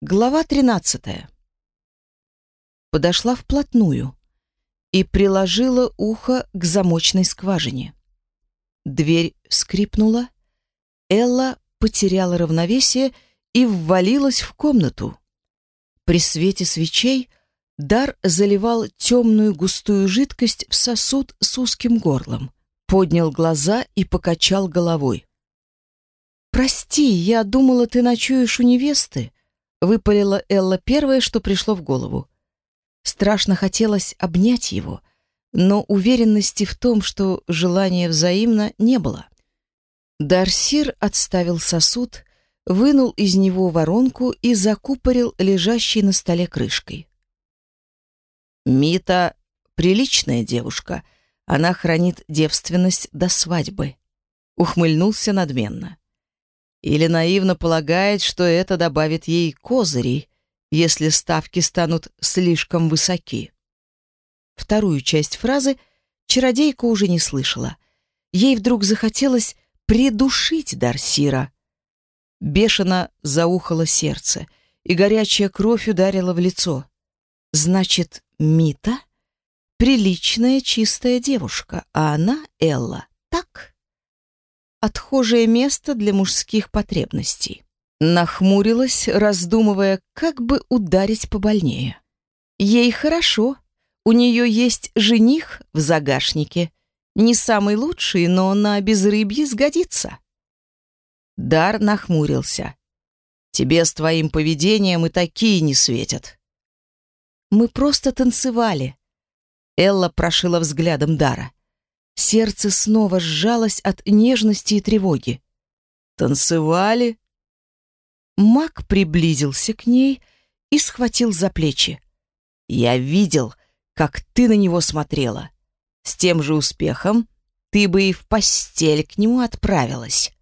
Глава 13. Подошла вплотную и приложила ухо к замочной скважине. Дверь скрипнула, Элла потеряла равновесие и ввалилась в комнату. При свете свечей Дар заливал темную густую жидкость в сосуд с узким горлом, поднял глаза и покачал головой. «Прости, я думала, ты ночуешь у невесты», Выпалила Элла первое, что пришло в голову. Страшно хотелось обнять его, но уверенности в том, что желание взаимно, не было. Дарсир отставил сосуд, вынул из него воронку и закупорил лежащей на столе крышкой. «Мита — приличная девушка. Она хранит девственность до свадьбы», — ухмыльнулся надменно. Или наивно полагает, что это добавит ей козырей, если ставки станут слишком высоки. Вторую часть фразы чародейка уже не слышала. Ей вдруг захотелось придушить Дарсира. Бешено заухало сердце, и горячая кровь ударила в лицо. Значит, Мита — приличная чистая девушка, а она, Элла, так? Отхожее место для мужских потребностей. Нахмурилась, раздумывая, как бы ударить побольнее. Ей хорошо, у нее есть жених в загашнике. Не самый лучший, но на безрыбье сгодится. Дар нахмурился. Тебе с твоим поведением и такие не светят. Мы просто танцевали. Элла прошила взглядом Дара. Сердце снова сжалось от нежности и тревоги. «Танцевали?» Мак приблизился к ней и схватил за плечи. «Я видел, как ты на него смотрела. С тем же успехом ты бы и в постель к нему отправилась».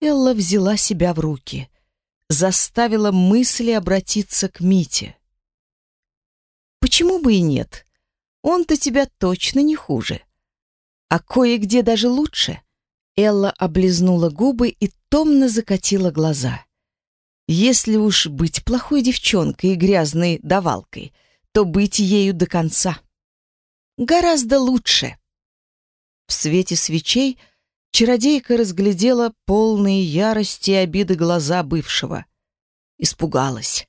Элла взяла себя в руки, заставила мысли обратиться к Мите. «Почему бы и нет? Он-то тебя точно не хуже а кое-где даже лучше. Элла облизнула губы и томно закатила глаза. Если уж быть плохой девчонкой и грязной давалкой, то быть ею до конца. Гораздо лучше. В свете свечей чародейка разглядела полные ярости и обиды глаза бывшего. Испугалась.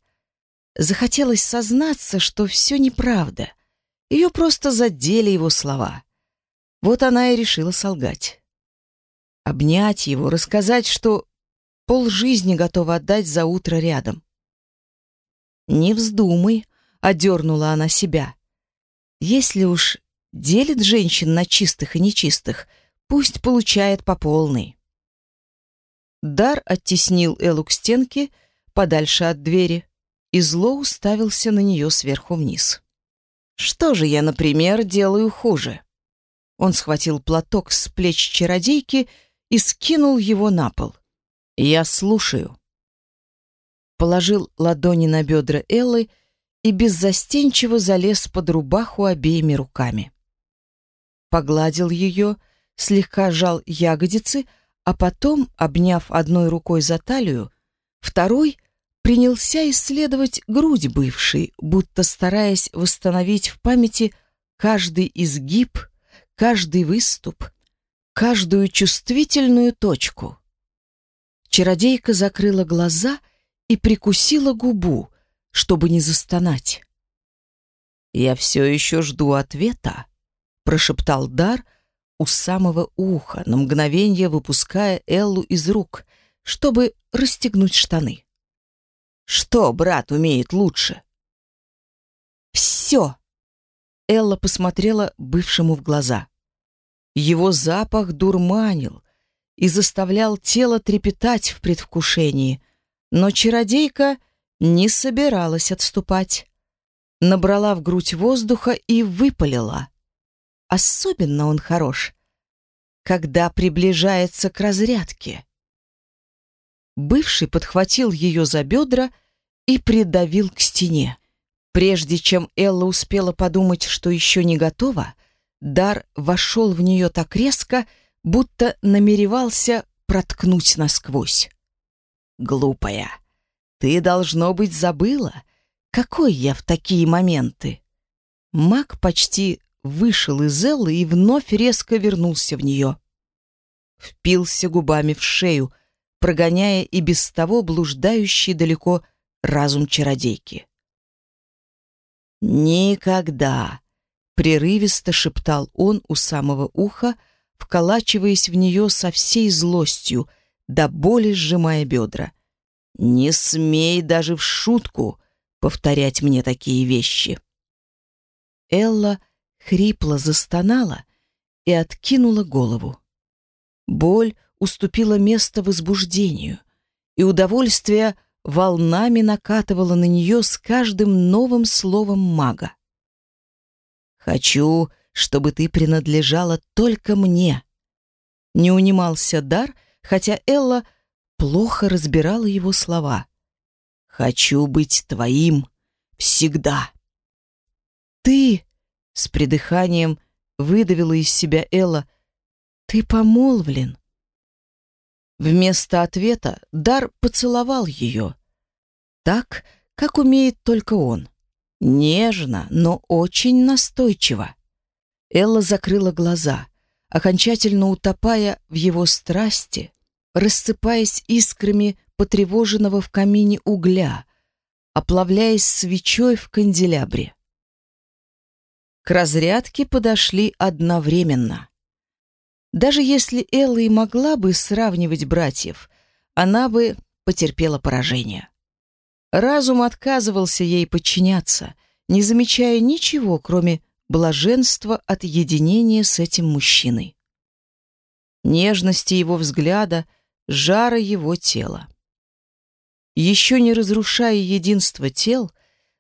Захотелось сознаться, что все неправда. Ее просто задели его слова. Вот она и решила солгать. Обнять его, рассказать, что полжизни готова отдать за утро рядом. «Не вздумай», — одернула она себя. «Если уж делит женщин на чистых и нечистых, пусть получает по полной». Дар оттеснил Элу к стенке, подальше от двери, и зло уставился на нее сверху вниз. «Что же я, например, делаю хуже?» Он схватил платок с плеч чародейки и скинул его на пол. «Я слушаю». Положил ладони на бедра Эллы и беззастенчиво залез под рубаху обеими руками. Погладил ее, слегка сжал ягодицы, а потом, обняв одной рукой за талию, второй принялся исследовать грудь бывшей, будто стараясь восстановить в памяти каждый изгиб, каждый выступ, каждую чувствительную точку. Чародейка закрыла глаза и прикусила губу, чтобы не застонать. «Я все еще жду ответа», — прошептал Дар у самого уха, на мгновение выпуская Эллу из рук, чтобы расстегнуть штаны. «Что брат умеет лучше?» «Все!» Элла посмотрела бывшему в глаза. Его запах дурманил и заставлял тело трепетать в предвкушении, но чародейка не собиралась отступать. Набрала в грудь воздуха и выпалила. Особенно он хорош, когда приближается к разрядке. Бывший подхватил ее за бедра и придавил к стене. Прежде чем Элла успела подумать, что еще не готова, Дар вошел в нее так резко, будто намеревался проткнуть насквозь. «Глупая, Ты, должно быть, забыла, какой я в такие моменты. Мак почти вышел из Эллы и вновь резко вернулся в нее. Впился губами в шею, прогоняя и без того блуждающий далеко разум чародейки. «Никогда!» — прерывисто шептал он у самого уха, вколачиваясь в нее со всей злостью, до боли сжимая бедра. «Не смей даже в шутку повторять мне такие вещи!» Элла хрипло застонала и откинула голову. Боль уступила место возбуждению, и удовольствие волнами накатывало на нее с каждым новым словом мага. «Хочу, чтобы ты принадлежала только мне», — не унимался дар, хотя Элла плохо разбирала его слова. «Хочу быть твоим всегда». «Ты!» — с придыханием выдавила из себя Элла. «Ты помолвлен». Вместо ответа Дар поцеловал ее. Так, как умеет только он. Нежно, но очень настойчиво. Элла закрыла глаза, окончательно утопая в его страсти, рассыпаясь искрами потревоженного в камине угля, оплавляясь свечой в канделябре. К разрядке подошли одновременно. Даже если Элла и могла бы сравнивать братьев, она бы потерпела поражение. Разум отказывался ей подчиняться, не замечая ничего, кроме блаженства от единения с этим мужчиной. Нежности его взгляда, жара его тела. Еще не разрушая единство тел,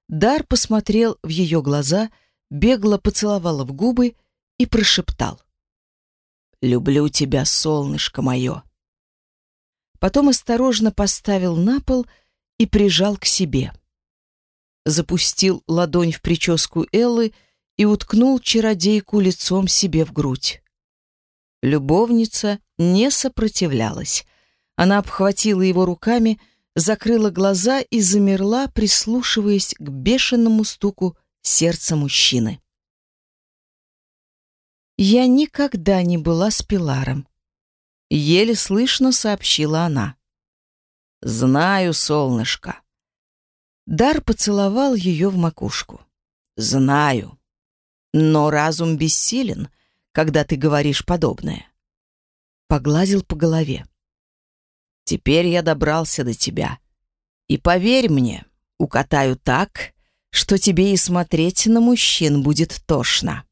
Дар посмотрел в ее глаза, бегло поцеловал в губы и прошептал. Люблю тебя, солнышко мое. Потом осторожно поставил на пол и прижал к себе. Запустил ладонь в прическу Эллы и уткнул чародейку лицом себе в грудь. Любовница не сопротивлялась. Она обхватила его руками, закрыла глаза и замерла, прислушиваясь к бешеному стуку сердца мужчины. Я никогда не была с Пиларом. Еле слышно сообщила она. Знаю, солнышко. Дар поцеловал ее в макушку. Знаю. Но разум бессилен, когда ты говоришь подобное. Погладил по голове. Теперь я добрался до тебя. И поверь мне, укатаю так, что тебе и смотреть на мужчин будет тошно.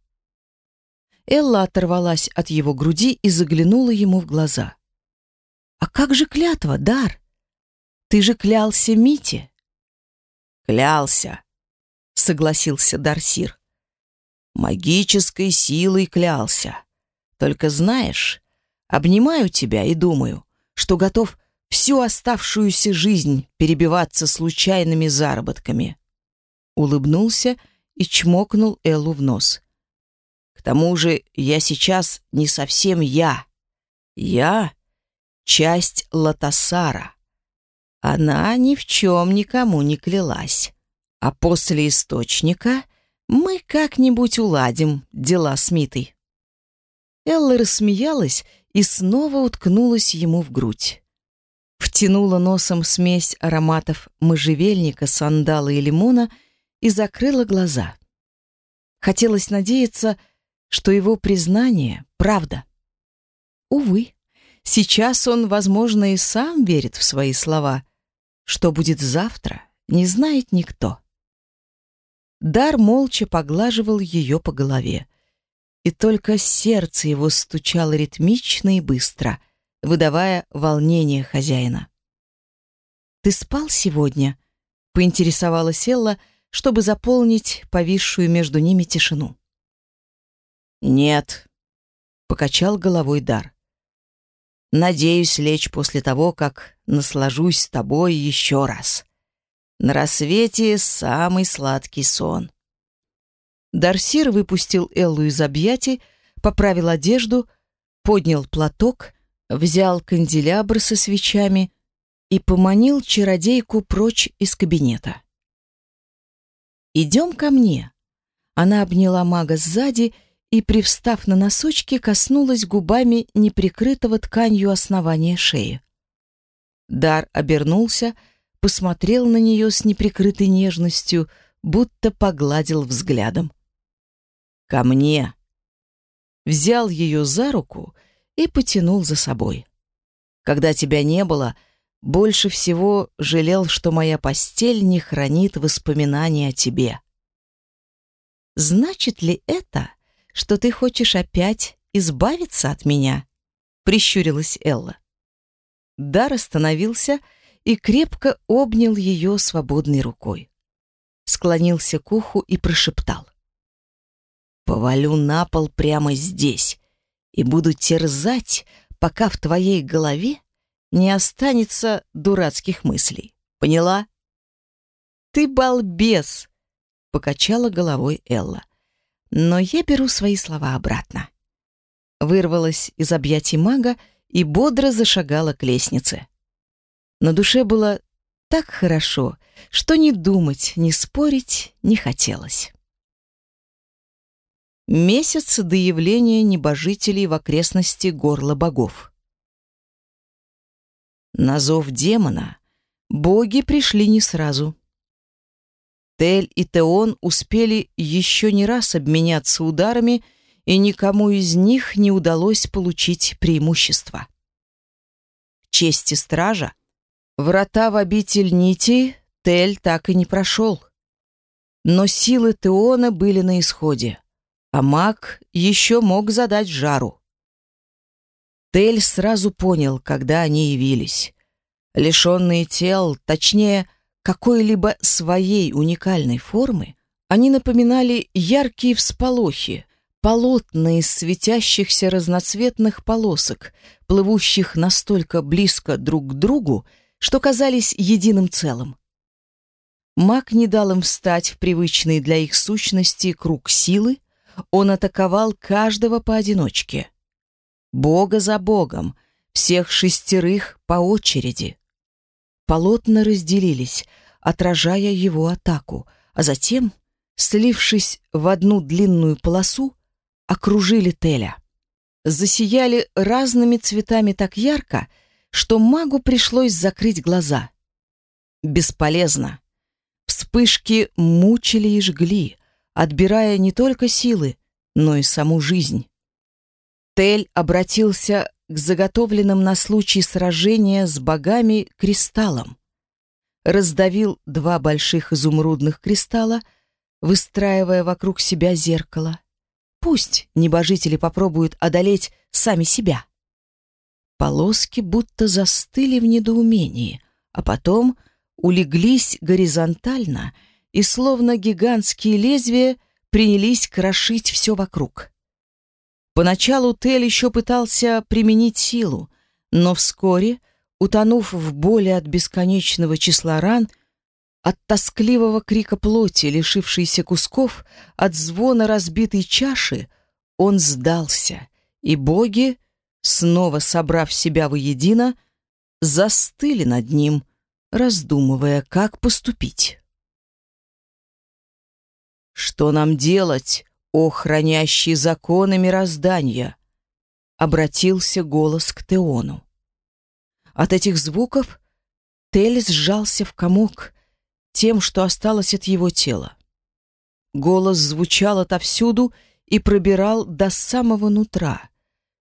Элла оторвалась от его груди и заглянула ему в глаза. «А как же клятва, Дар? Ты же клялся Мите?» «Клялся», — согласился Дарсир. «Магической силой клялся. Только знаешь, обнимаю тебя и думаю, что готов всю оставшуюся жизнь перебиваться случайными заработками». Улыбнулся и чмокнул Эллу в нос. К тому же я сейчас не совсем я. Я — часть Латасара. Она ни в чем никому не клялась. А после источника мы как-нибудь уладим дела с Митой. Элла рассмеялась и снова уткнулась ему в грудь. Втянула носом смесь ароматов можжевельника, сандала и лимона и закрыла глаза. Хотелось надеяться, что его признание — правда. Увы, сейчас он, возможно, и сам верит в свои слова. Что будет завтра, не знает никто. Дар молча поглаживал ее по голове, и только сердце его стучало ритмично и быстро, выдавая волнение хозяина. «Ты спал сегодня?» — поинтересовалась Элла, чтобы заполнить повисшую между ними тишину. «Нет», — покачал головой Дар. «Надеюсь лечь после того, как наслажусь с тобой еще раз. На рассвете самый сладкий сон». Дарсир выпустил Эллу из объятий, поправил одежду, поднял платок, взял канделябр со свечами, и поманил чародейку прочь из кабинета. «Идем ко мне». Она обняла мага сзади и, привстав на носочки, коснулась губами неприкрытого тканью основания шеи. Дар обернулся, посмотрел на нее с неприкрытой нежностью, будто погладил взглядом. «Ко мне!» Взял ее за руку и потянул за собой. «Когда тебя не было, — больше всего жалел, что моя постель не хранит воспоминаний о тебе. Значит ли это, что ты хочешь опять избавиться от меня? Прищурилась Элла. Дар остановился и крепко обнял ее свободной рукой. Склонился к уху и прошептал. «Повалю на пол прямо здесь и буду терзать, пока в твоей голове не останется дурацких мыслей. Поняла? Ты балбес, покачала головой Элла. Но я беру свои слова обратно. Вырвалась из объятий мага и бодро зашагала к лестнице. На душе было так хорошо, что ни думать, ни спорить не хотелось. Месяц до явления небожителей в окрестности горла богов. На зов демона боги пришли не сразу. Тель и Теон успели еще не раз обменяться ударами, и никому из них не удалось получить преимущество. чести стража, врата в обитель нити Тель так и не прошел. Но силы Теона были на исходе, а маг еще мог задать жару. Тель сразу понял, когда они явились. Лишенные тел, точнее, какой-либо своей уникальной формы, они напоминали яркие всполохи, полотна из светящихся разноцветных полосок, плывущих настолько близко друг к другу, что казались единым целым. Маг не дал им встать в привычный для их сущности круг силы, он атаковал каждого поодиночке. Бога за богом, всех шестерых по очереди. Полотна разделились, отражая его атаку, а затем, слившись в одну длинную полосу, окружили Теля. Засияли разными цветами так ярко, что магу пришлось закрыть глаза. Бесполезно. Вспышки мучили и жгли, отбирая не только силы, но и саму жизнь. Тель обратился к заготовленным на случай сражения с богами кристаллам. Раздавил два больших изумрудных кристалла, выстраивая вокруг себя зеркало. Пусть небожители попробуют одолеть сами себя. Полоски будто застыли в недоумении, а потом улеглись горизонтально и, словно гигантские лезвия, принялись крошить все вокруг. Поначалу Тель еще пытался применить силу, но вскоре, утонув в боли от бесконечного числа ран, от тоскливого крика плоти, лишившейся кусков, от звона разбитой чаши, он сдался, и боги, снова собрав себя воедино, застыли над ним, раздумывая, как поступить. «Что нам делать?» «О, хранящий законы мироздания!» — обратился голос к Теону. От этих звуков Тель сжался в комок тем, что осталось от его тела. Голос звучал отовсюду и пробирал до самого нутра.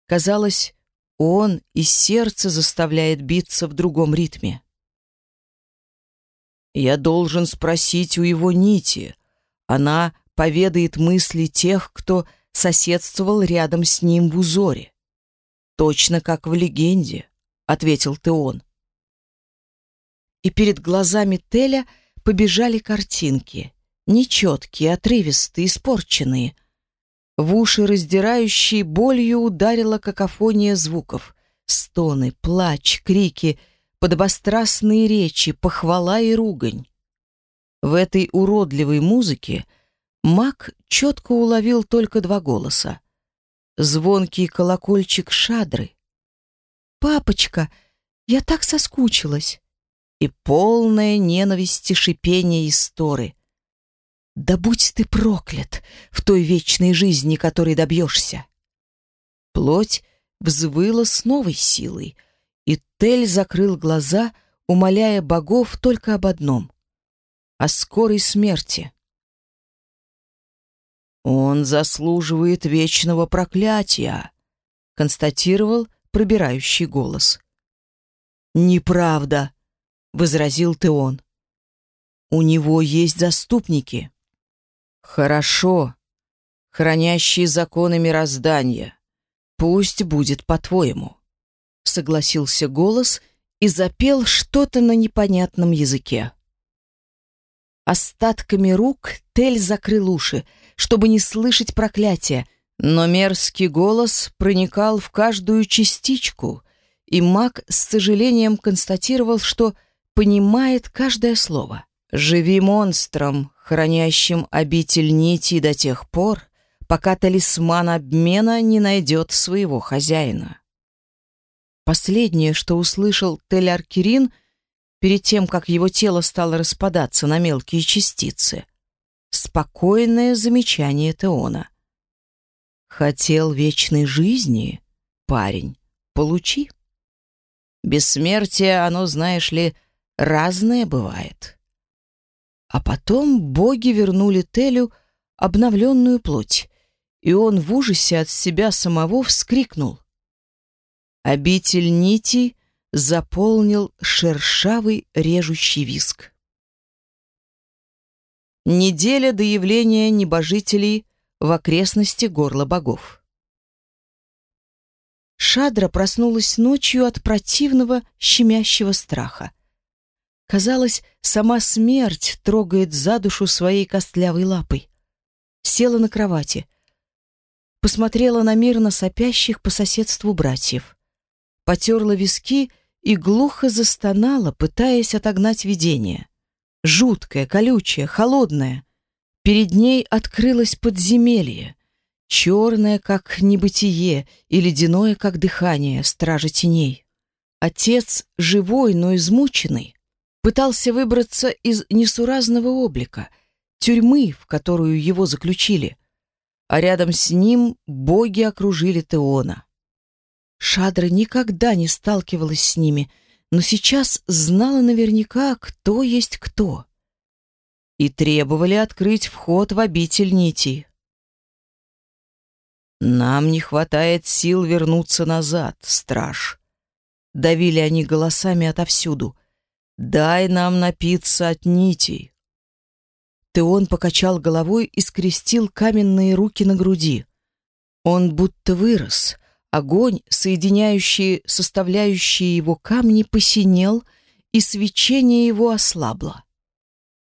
Казалось, он и сердце заставляет биться в другом ритме. «Я должен спросить у его нити. Она поведает мысли тех, кто соседствовал рядом с ним в узоре. Точно как в легенде, ответил Теон. И перед глазами Теля побежали картинки, нечеткие, отрывистые, испорченные. В уши раздирающей болью ударила какофония звуков: стоны, плач, крики, подобострастные речи, похвала и ругань. В этой уродливой музыке Мак четко уловил только два голоса. Звонкий колокольчик шадры. «Папочка, я так соскучилась!» и полное ненависти шипения исторы. Да будь ты проклят в той вечной жизни, которой добьешься. Плоть взвыла с новой силой, и Тель закрыл глаза, умоляя богов только об одном — о скорой смерти. «Он заслуживает вечного проклятия», — констатировал пробирающий голос. «Неправда», — возразил Теон. «У него есть заступники». «Хорошо, хранящие законы мироздания. Пусть будет по-твоему», — согласился голос и запел что-то на непонятном языке. Остатками рук Тель закрыл уши, чтобы не слышать проклятия, но мерзкий голос проникал в каждую частичку, и маг с сожалением констатировал, что понимает каждое слово. «Живи монстром, хранящим обитель нити до тех пор, пока талисман обмена не найдет своего хозяина. Последнее, что услышал Тель-Аркерин перед тем, как его тело стало распадаться на мелкие частицы, спокойное замечание Теона. «Хотел вечной жизни, парень, получи. Бессмертие, оно, знаешь ли, разное бывает». А потом боги вернули Телю обновленную плоть, и он в ужасе от себя самого вскрикнул. Обитель нитей заполнил шершавый режущий виск. Неделя до явления небожителей в окрестности горла богов. Шадра проснулась ночью от противного щемящего страха. Казалось, сама смерть трогает за душу своей костлявой лапой. Села на кровати. Посмотрела на мирно сопящих по соседству братьев. Потерла виски и глухо застонала, пытаясь отогнать видение. Жуткое, колючее, холодное. Перед ней открылось подземелье. Черное, как небытие, и ледяное, как дыхание, стражи теней. Отец живой, но измученный пытался выбраться из несуразного облика, тюрьмы, в которую его заключили, а рядом с ним боги окружили Теона. Шадра никогда не сталкивалась с ними, но сейчас знала наверняка, кто есть кто. И требовали открыть вход в обитель нити. «Нам не хватает сил вернуться назад, страж», — давили они голосами отовсюду — Дай нам напиться от нитей. Теон покачал головой и скрестил каменные руки на груди. Он будто вырос. Огонь, соединяющий составляющие его камни, посинел, и свечение его ослабло.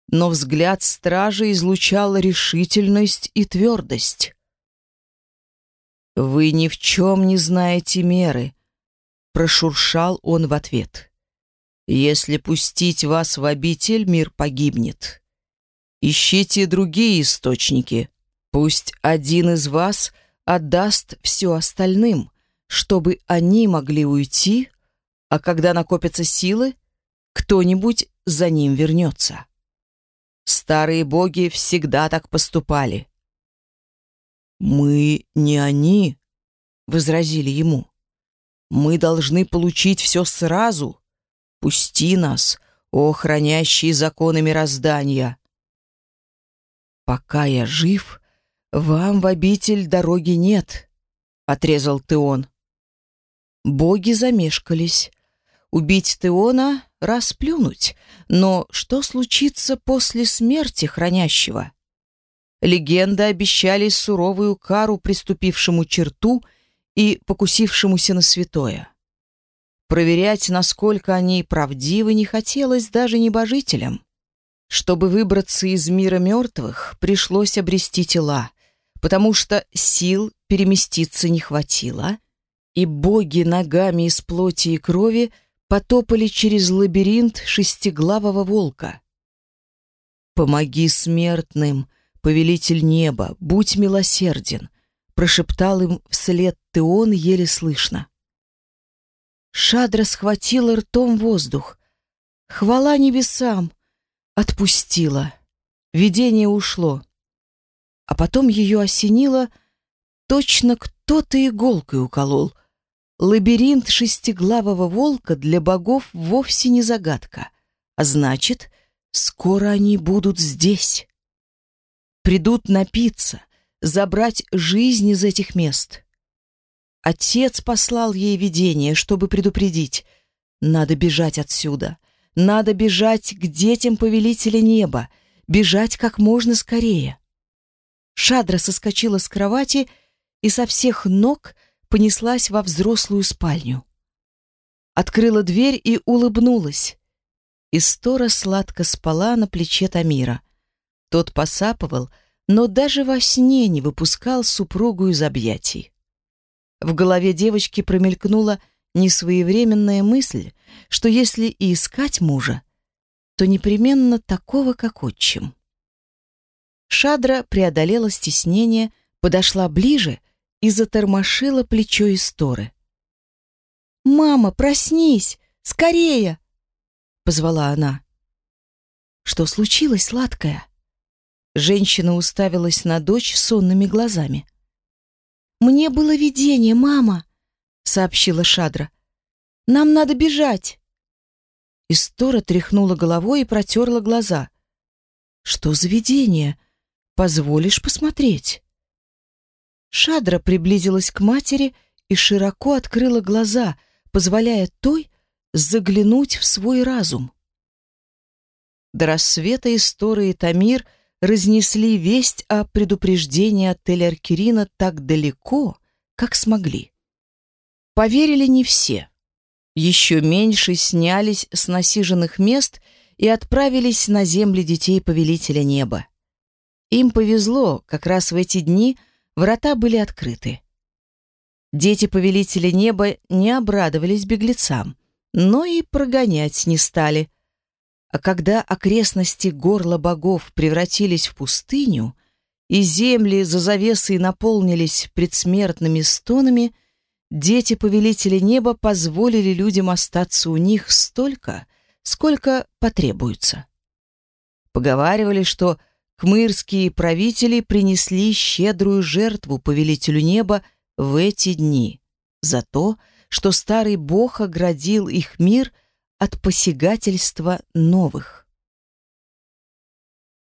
Но взгляд стража излучал решительность и твердость. «Вы ни в чем не знаете меры», — прошуршал он в ответ. Если пустить вас в обитель, мир погибнет. Ищите другие источники. Пусть один из вас отдаст все остальным, чтобы они могли уйти, а когда накопятся силы, кто-нибудь за ним вернется. Старые боги всегда так поступали. «Мы не они», — возразили ему. «Мы должны получить все сразу, Пусти нас, о хранящий законы мироздания. Пока я жив, вам в обитель дороги нет, отрезал Теон. Боги замешкались. Убить Теона — расплюнуть, но что случится после смерти хранящего? Легенды обещали суровую кару приступившему черту и покусившемуся на святое. Проверять, насколько они правдивы, не хотелось даже небожителям. Чтобы выбраться из мира мертвых, пришлось обрести тела, потому что сил переместиться не хватило, и боги ногами из плоти и крови потопали через лабиринт шестиглавого волка. «Помоги смертным, повелитель неба, будь милосерден», прошептал им вслед Теон еле слышно. Шадра схватила ртом воздух. Хвала небесам! Отпустила. Видение ушло. А потом ее осенило, точно кто-то иголкой уколол. Лабиринт шестиглавого волка для богов вовсе не загадка. А значит, скоро они будут здесь. Придут напиться, забрать жизнь из этих мест. Отец послал ей видение, чтобы предупредить. Надо бежать отсюда. Надо бежать к детям повелителя неба, бежать как можно скорее. Шадра соскочила с кровати и со всех ног понеслась во взрослую спальню. Открыла дверь и улыбнулась. Истора сладко спала на плече Тамира. Тот посапывал, но даже во сне не выпускал супругу из объятий. В голове девочки промелькнула несвоевременная мысль, что если и искать мужа, то непременно такого, как отчим. Шадра преодолела стеснение, подошла ближе и затормошила плечо Исторы. «Мама, проснись! Скорее!» — позвала она. «Что случилось, сладкая?» Женщина уставилась на дочь сонными глазами. «Мне было видение, мама!» — сообщила Шадра. «Нам надо бежать!» Истора тряхнула головой и протерла глаза. «Что за видение? Позволишь посмотреть?» Шадра приблизилась к матери и широко открыла глаза, позволяя той заглянуть в свой разум. До рассвета Истора и Тамир разнесли весть о предупреждении от Тель-Аркерина так далеко, как смогли. Поверили не все. Еще меньше снялись с насиженных мест и отправились на земли детей Повелителя Неба. Им повезло, как раз в эти дни врата были открыты. Дети Повелителя Неба не обрадовались беглецам, но и прогонять не стали. А когда окрестности горла богов превратились в пустыню, и земли за завесой наполнились предсмертными стонами, Дети повелителя неба позволили людям остаться у них столько, сколько потребуется. Поговаривали, что кмырские правители принесли щедрую жертву повелителю неба в эти дни за то, что старый бог оградил их мир от посягательства новых.